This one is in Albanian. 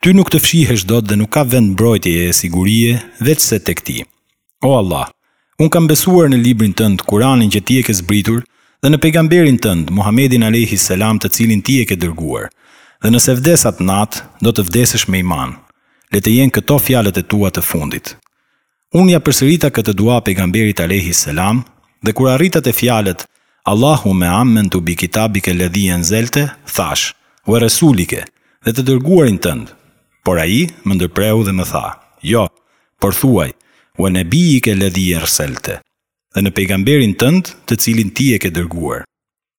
Ty nuk të fshihesh dot dhe nuk ka vend mbrojtje e sigurie veçse tek Ti. O Allah, unë kam besuar në Librin Tënd, Kuranin që Ti e ke zbritur dhe në Pejgamberin Tënd, Muhamedin alejhi selam të cilin Ti e ke dërguar. Dhe nëse vdes atë natë, do të vdesësh me iman. Le të jenë këto fjalët e tua të fundit. Unë ia përsërita këtë dua Pejgamberit alejhi selam dhe kur arrita te fjalët, Allahumme amentu bi kitabike ledhi enzelte, thashë, Ue resulike, dhe të Dërguarin tënd. Por ai më ndërpreu dhe më tha, Jo, por thuaj, Ue nebijike ledhi erselte, dhe në Pejgamberin tënd, të cilin ti e ke dërguar.